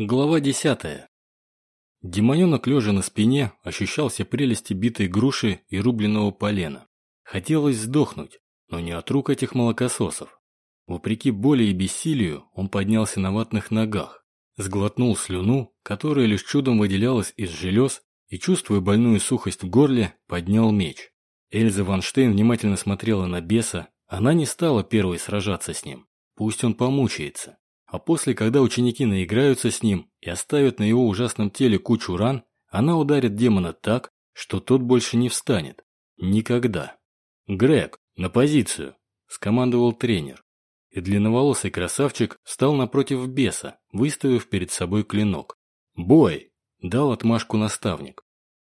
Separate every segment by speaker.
Speaker 1: Глава десятая. Демоненок, лежа на спине, ощущал все прелести битой груши и рубленного полена. Хотелось сдохнуть, но не от рук этих молокососов. Вопреки боли и бессилию, он поднялся на ватных ногах, сглотнул слюну, которая лишь чудом выделялась из желез, и, чувствуя больную сухость в горле, поднял меч. Эльза Ванштейн внимательно смотрела на беса, она не стала первой сражаться с ним. Пусть он помучается. А после, когда ученики наиграются с ним и оставят на его ужасном теле кучу ран, она ударит демона так, что тот больше не встанет. Никогда. «Грег, на позицию!» – скомандовал тренер. И длинноволосый красавчик встал напротив беса, выставив перед собой клинок. «Бой!» – дал отмашку наставник.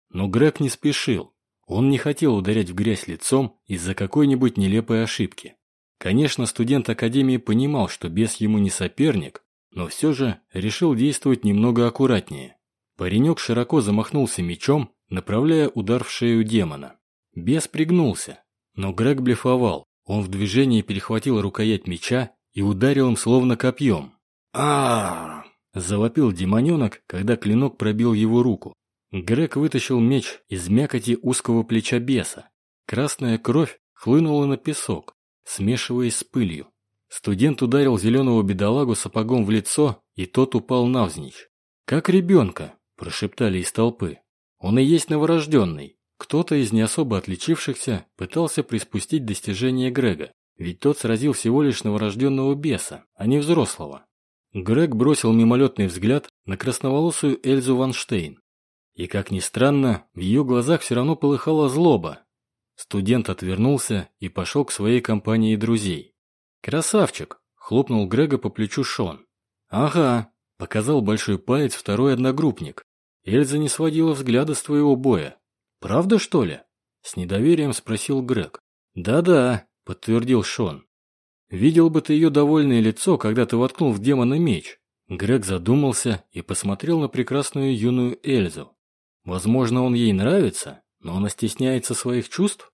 Speaker 1: Но Грег не спешил. Он не хотел ударять в грязь лицом из-за какой-нибудь нелепой ошибки. Конечно, студент Академии понимал, что бес ему не соперник, но все же решил действовать немного аккуратнее. Паренек широко замахнулся мечом, направляя удар в шею демона. Бес пригнулся, но Грег блефовал. Он в движении перехватил рукоять меча и ударил им словно копьем. а, завопил демоненок, когда клинок пробил его руку. Грег вытащил меч из мякоти узкого плеча беса. Красная кровь хлынула на песок смешиваясь с пылью. Студент ударил зеленого бедолагу сапогом в лицо, и тот упал навзничь. «Как ребенка!» – прошептали из толпы. «Он и есть новорожденный». Кто-то из не особо отличившихся пытался приспустить достижение Грега, ведь тот сразил всего лишь новорожденного беса, а не взрослого. Грег бросил мимолетный взгляд на красноволосую Эльзу Ванштейн. И, как ни странно, в ее глазах все равно полыхала злоба, Студент отвернулся и пошел к своей компании друзей. «Красавчик!» – хлопнул Грега по плечу Шон. «Ага!» – показал большой палец второй одногруппник. Эльза не сводила взгляда с твоего боя. «Правда, что ли?» – с недоверием спросил Грег. «Да-да», – подтвердил Шон. «Видел бы ты ее довольное лицо, когда ты воткнул в демона меч». Грег задумался и посмотрел на прекрасную юную Эльзу. Возможно, он ей нравится, но она стесняется своих чувств?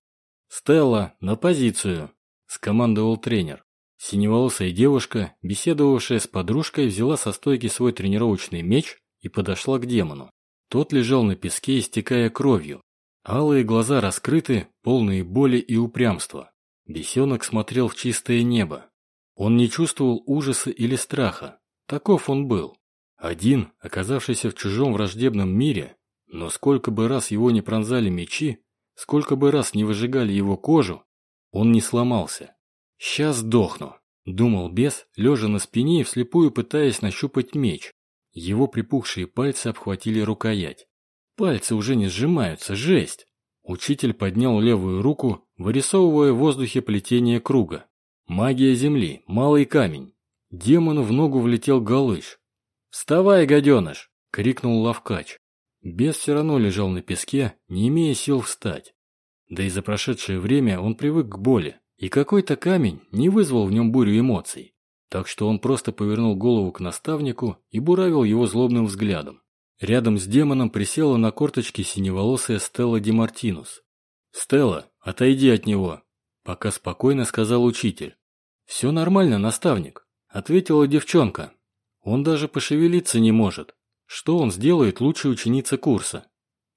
Speaker 1: «Стелла, на позицию!» – скомандовал тренер. Синеволосая девушка, беседовавшая с подружкой, взяла со стойки свой тренировочный меч и подошла к демону. Тот лежал на песке, истекая кровью. Алые глаза раскрыты, полные боли и упрямства. Бесенок смотрел в чистое небо. Он не чувствовал ужаса или страха. Таков он был. Один, оказавшийся в чужом враждебном мире, но сколько бы раз его не пронзали мечи, сколько бы раз не выжигали его кожу, он не сломался. «Сейчас сдохну», — думал бес, лежа на спине и вслепую пытаясь нащупать меч. Его припухшие пальцы обхватили рукоять. Пальцы уже не сжимаются, жесть. Учитель поднял левую руку, вырисовывая в воздухе плетение круга. Магия земли, малый камень. Демону в ногу влетел галыш. «Вставай, гаденыш!» — крикнул Лавкач. Бес все равно лежал на песке, не имея сил встать. Да и за прошедшее время он привык к боли, и какой-то камень не вызвал в нем бурю эмоций. Так что он просто повернул голову к наставнику и буравил его злобным взглядом. Рядом с демоном присела на корточки синеволосая Стелла Демартинус. «Стелла, отойди от него!» – пока спокойно сказал учитель. «Все нормально, наставник», – ответила девчонка. «Он даже пошевелиться не может. Что он сделает лучшей ученице курса?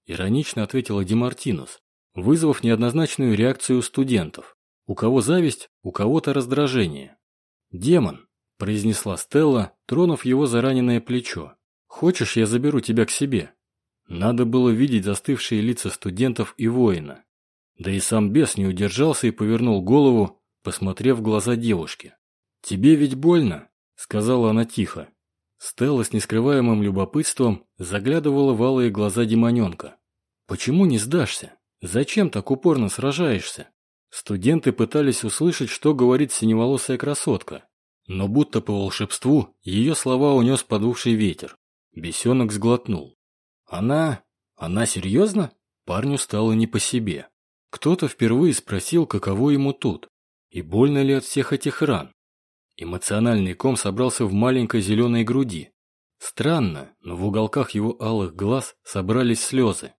Speaker 1: Иронично ответила Демартинус, вызвав неоднозначную реакцию студентов. У кого зависть, у кого-то раздражение. «Демон», – произнесла Стелла, тронув его за раненое плечо. «Хочешь, я заберу тебя к себе?» Надо было видеть застывшие лица студентов и воина. Да и сам бес не удержался и повернул голову, посмотрев в глаза девушки. «Тебе ведь больно?» – сказала она тихо. Стелла с нескрываемым любопытством заглядывала в алые глаза демоненка. «Почему не сдашься? Зачем так упорно сражаешься?» Студенты пытались услышать, что говорит синеволосая красотка, но будто по волшебству ее слова унес подувший ветер. Бесенок сглотнул. «Она... она серьезно?» Парню стало не по себе. Кто-то впервые спросил, каково ему тут, и больно ли от всех этих ран. Эмоциональный ком собрался в маленькой зеленой груди. Странно, но в уголках его алых глаз собрались слезы.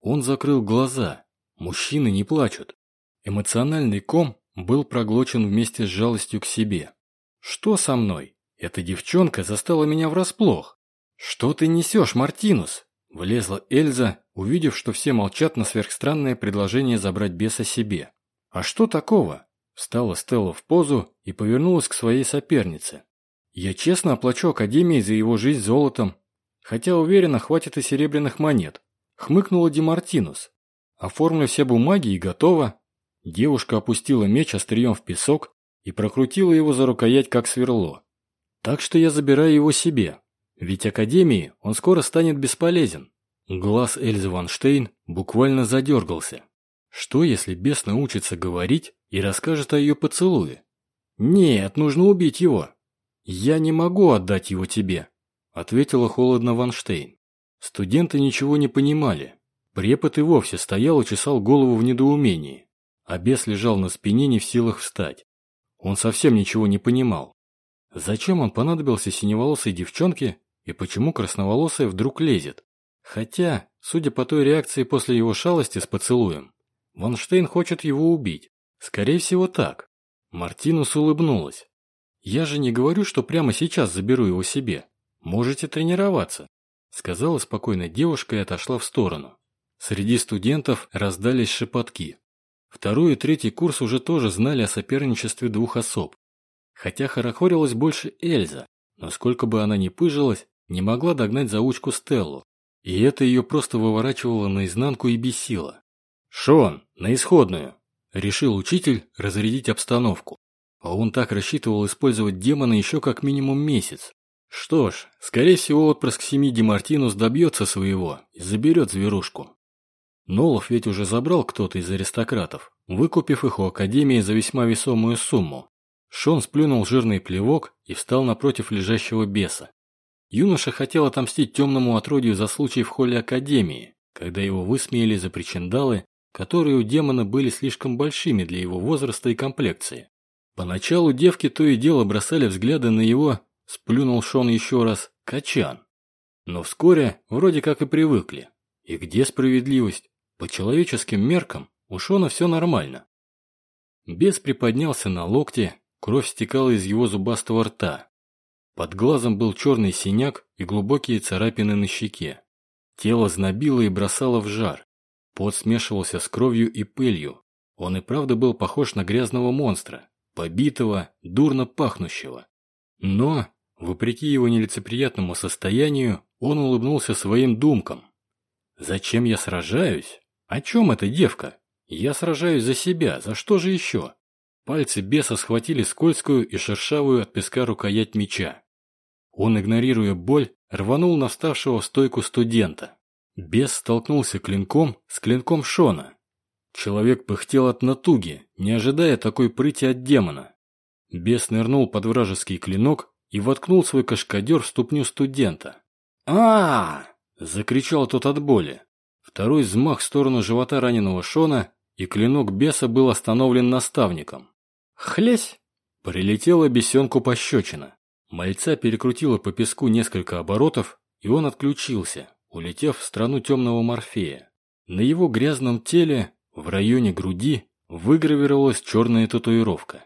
Speaker 1: Он закрыл глаза. Мужчины не плачут. Эмоциональный ком был проглочен вместе с жалостью к себе. Что со мной? Эта девчонка застала меня врасплох. «Что ты несешь, Мартинус?» Влезла Эльза, увидев, что все молчат на сверхстранное предложение забрать беса себе. «А что такого?» Встала Стелла в позу и повернулась к своей сопернице. «Я честно оплачу Академии за его жизнь золотом, хотя уверена, хватит и серебряных монет», хмыкнула Демартинус. «Оформлю все бумаги и готово». Девушка опустила меч острием в песок и прокрутила его за рукоять, как сверло. «Так что я забираю его себе, ведь Академии он скоро станет бесполезен». Глаз Эльзы Ванштейн буквально задергался. Что, если бес научится говорить и расскажет о ее поцелуе? Нет, нужно убить его. Я не могу отдать его тебе, ответила холодно Ванштейн. Студенты ничего не понимали. Препод и вовсе стоял и чесал голову в недоумении, а бес лежал на спине не в силах встать. Он совсем ничего не понимал. Зачем он понадобился синеволосой девчонке и почему красноволосая вдруг лезет? Хотя, судя по той реакции после его шалости с поцелуем, Ванштейн хочет его убить. Скорее всего так. Мартинус улыбнулась. Я же не говорю, что прямо сейчас заберу его себе. Можете тренироваться, сказала спокойно девушка и отошла в сторону. Среди студентов раздались шепотки. Второй и третий курс уже тоже знали о соперничестве двух особ. Хотя хорохорилась больше Эльза, но сколько бы она ни пыжилась, не могла догнать заучку Стеллу. И это ее просто выворачивало наизнанку и бесило. «Шон, на исходную!» – решил учитель разрядить обстановку. А он так рассчитывал использовать демона еще как минимум месяц. Что ж, скорее всего, отпрыск семьи Демартинус добьется своего и заберет зверушку. Нолов ведь уже забрал кто-то из аристократов, выкупив их у Академии за весьма весомую сумму. Шон сплюнул жирный плевок и встал напротив лежащего беса. Юноша хотел отомстить темному отродью за случай в холле Академии, когда его высмеяли за причиндалы которые у демона были слишком большими для его возраста и комплекции. Поначалу девки то и дело бросали взгляды на его, сплюнул Шон еще раз, качан. Но вскоре вроде как и привыкли. И где справедливость? По человеческим меркам у Шона все нормально. Бес приподнялся на локте, кровь стекала из его зубастого рта. Под глазом был черный синяк и глубокие царапины на щеке. Тело знобило и бросало в жар. Пот смешивался с кровью и пылью. Он и правда был похож на грязного монстра, побитого, дурно пахнущего. Но, вопреки его нелицеприятному состоянию, он улыбнулся своим думкам. «Зачем я сражаюсь? О чем эта девка? Я сражаюсь за себя, за что же еще?» Пальцы беса схватили скользкую и шершавую от песка рукоять меча. Он, игнорируя боль, рванул на вставшего в стойку студента. Бес столкнулся клинком с клинком Шона. Человек пыхтел от натуги, не ожидая такой прыти от демона. Бес нырнул под вражеский клинок и воткнул свой кашкадер в ступню студента. а, закричал тот от боли. Второй взмах в сторону живота раненого Шона, и клинок беса был остановлен наставником. «Хлесь!» Прилетела бесенку пощечина. Мальца перекрутила по песку несколько оборотов, и он отключился улетев в страну темного морфея. На его грязном теле, в районе груди, выгравировалась черная татуировка.